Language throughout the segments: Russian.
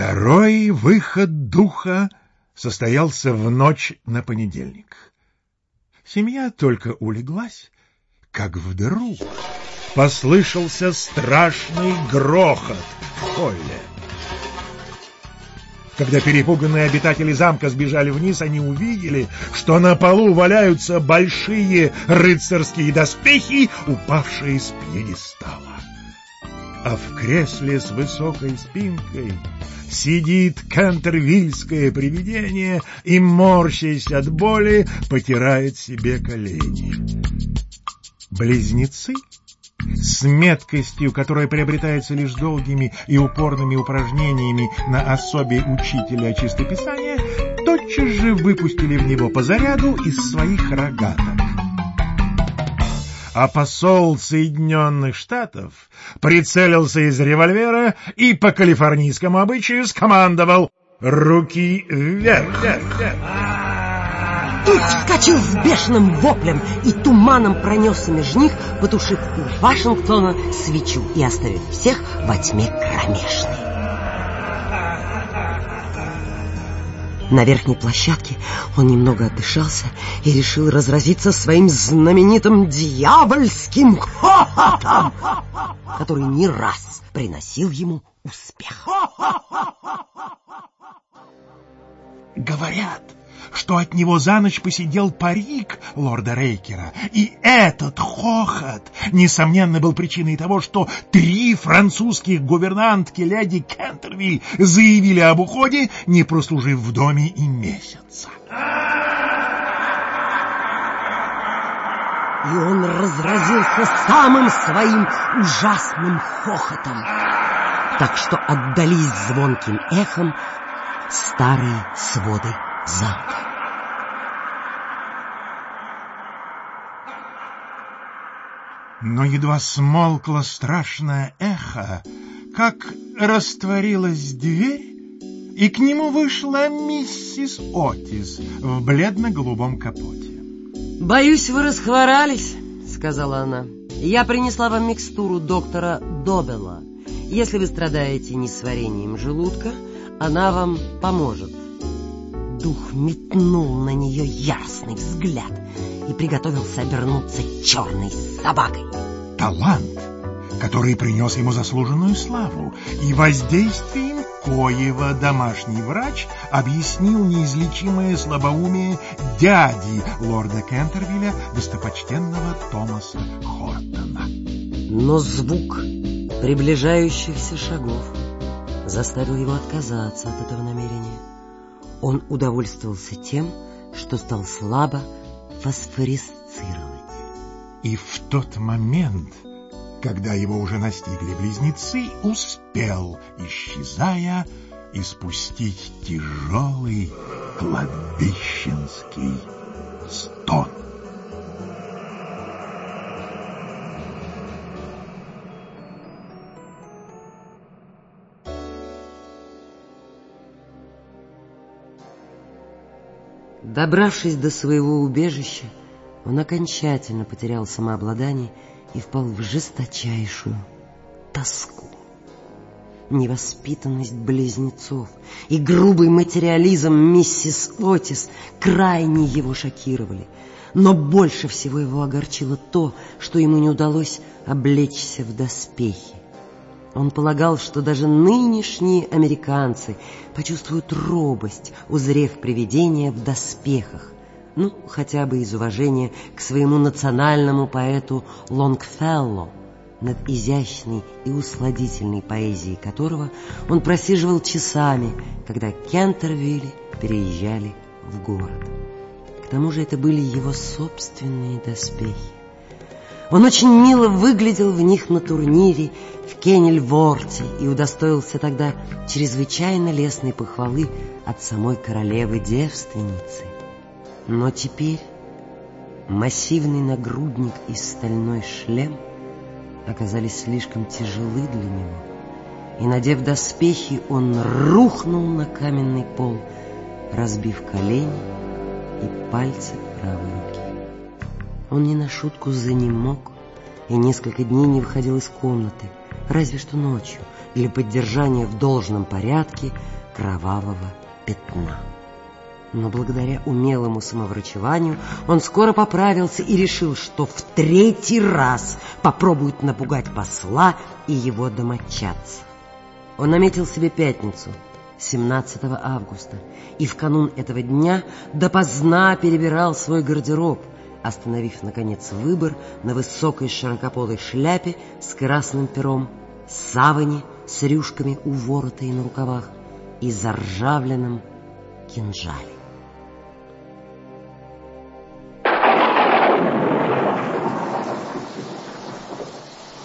Второй выход духа состоялся в ночь на понедельник. Семья только улеглась, как вдруг послышался страшный грохот в холле. Когда перепуганные обитатели замка сбежали вниз, они увидели, что на полу валяются большие рыцарские доспехи, упавшие с пьедестала. А в кресле с высокой спинкой сидит кантервильское привидение и, морщась от боли, потирает себе колени. Близнецы с меткостью, которая приобретается лишь долгими и упорными упражнениями на особе учителя чистописания, тотчас же выпустили в него по заряду из своих рогаток. А посол Соединенных Штатов прицелился из револьвера и по калифорнийскому обычаю скомандовал «Руки вверх!» Тут вскочил с бешеным воплем и туманом пронесся между них, потушив у Вашингтона свечу и оставив всех во тьме кромешной. На верхней площадке он немного отдышался и решил разразиться своим знаменитым дьявольским хохотом, который не раз приносил ему успех. Говорят, что от него за ночь посидел парик лорда Рейкера. И этот хохот, несомненно, был причиной того, что три французских гувернантки леди Кентервиль заявили об уходе, не прослужив в доме и месяца. И он разразился самым своим ужасным хохотом, так что отдались звонким эхом старые своды замка. Но едва смолкло страшное эхо, как растворилась дверь, и к нему вышла миссис Отис в бледно-голубом капоте. «Боюсь, вы расхворались», — сказала она. «Я принесла вам микстуру доктора Добела. Если вы страдаете несварением желудка, она вам поможет». Дух метнул на нее яростный взгляд и приготовился обернуться черной собакой. Талант, который принес ему заслуженную славу, и воздействием коего домашний врач объяснил неизлечимое слабоумие дяди лорда Кентервилля, достопочтенного Томаса Хортона. Но звук приближающихся шагов заставил его отказаться от этого намерения. Он удовольствовался тем, что стал слабо фосфорисцировать. И в тот момент, когда его уже настигли близнецы, успел, исчезая, испустить тяжелый кладбищенский стон. Добравшись до своего убежища, он окончательно потерял самообладание и впал в жесточайшую тоску. Невоспитанность близнецов и грубый материализм миссис Отис крайне его шокировали. Но больше всего его огорчило то, что ему не удалось облечься в доспехи. Он полагал, что даже нынешние американцы почувствуют робость, узрев привидение в доспехах, ну, хотя бы из уважения к своему национальному поэту Лонгфелло, над изящной и усладительной поэзией которого он просиживал часами, когда Кентервилли переезжали в город. К тому же это были его собственные доспехи. Он очень мило выглядел в них на турнире в Кеннельворте и удостоился тогда чрезвычайно лестной похвалы от самой королевы-девственницы. Но теперь массивный нагрудник и стальной шлем оказались слишком тяжелы для него, и, надев доспехи, он рухнул на каменный пол, разбив колени и пальцы правой руки. Он не на шутку занемог и несколько дней не выходил из комнаты, разве что ночью, для поддержания в должном порядке кровавого пятна. Но благодаря умелому самоврачеванию он скоро поправился и решил, что в третий раз попробует напугать посла и его домочадца. Он наметил себе пятницу, 17 августа, и в канун этого дня допоздна перебирал свой гардероб, остановив, наконец, выбор на высокой широкополой шляпе с красным пером, саване с рюшками у ворота и на рукавах и заржавленном кинжале.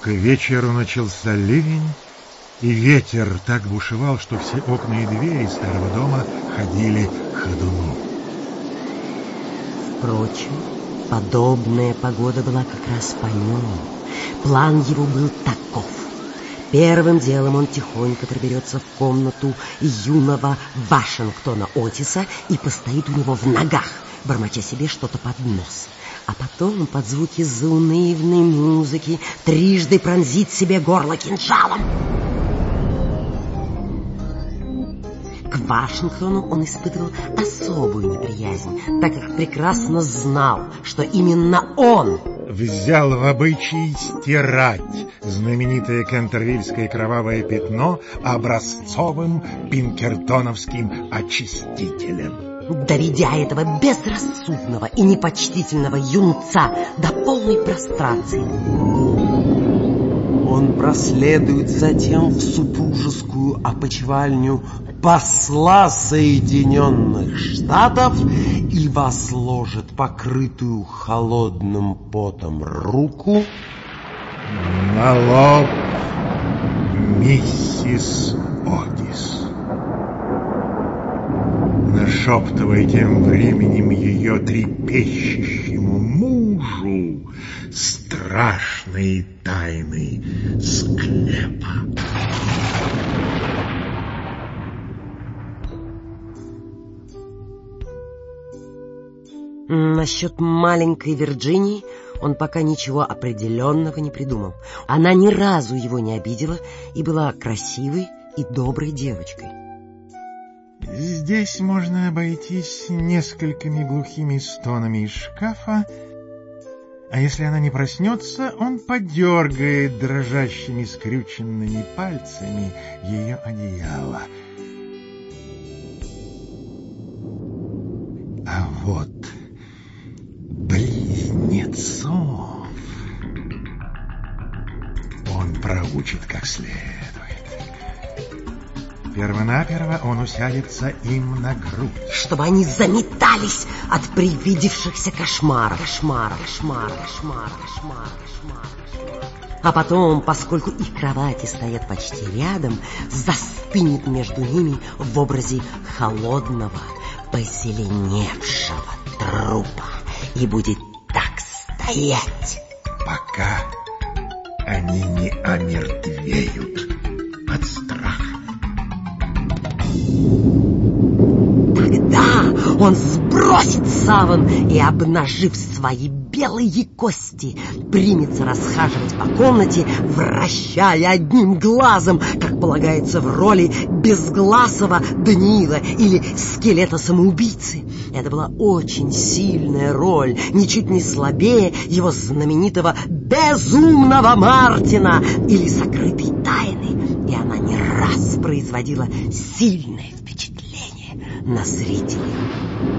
К вечеру начался ливень, и ветер так бушевал, что все окна и двери старого дома ходили ходуном. Впрочем, подобная погода была как раз по нему. План его был таков. Первым делом он тихонько проберется в комнату юного Вашингтона Отиса и постоит у него в ногах, бормоча себе что-то под нос а потом под звуки заунывной музыки трижды пронзить себе горло кинжалом. К Вашингтону он испытывал особую неприязнь, так как прекрасно знал, что именно он взял в обычай стирать знаменитое кантервильское кровавое пятно образцовым пинкертоновским очистителем доведя этого безрассудного и непочтительного юнца до полной прострации. Он проследует затем в супружескую опочивальню посла Соединенных Штатов и возложит покрытую холодным потом руку на лоб миссис Отис нашептывая тем временем ее трепещущему мужу страшные тайны склепа. Насчет маленькой Вирджинии он пока ничего определенного не придумал. Она ни разу его не обидела и была красивой и доброй девочкой. Здесь можно обойтись несколькими глухими стонами из шкафа, а если она не проснется, он подергает дрожащими скрюченными пальцами ее одеяло. А вот близнецов он проучит как следует. Первонаперво он усядется им на грудь. Чтобы они заметались от привидевшихся кошмаров. Кошмаров, кошмаров, кошмаров, кошмаров, кошмаров. А потом, поскольку их кровати стоят почти рядом, застынет между ними в образе холодного, позеленевшего трупа и будет стоять. Пока они не омертвеют от страха. Тогда он сбросит саван и, обнажив свои белые кости, примется расхаживать по комнате, вращая одним глазом, полагается в роли безгласого Даниила или скелета самоубийцы. Это была очень сильная роль, ничуть не слабее его знаменитого «безумного Мартина» или «сокрытой тайны», и она не раз производила сильное впечатление на зрителей.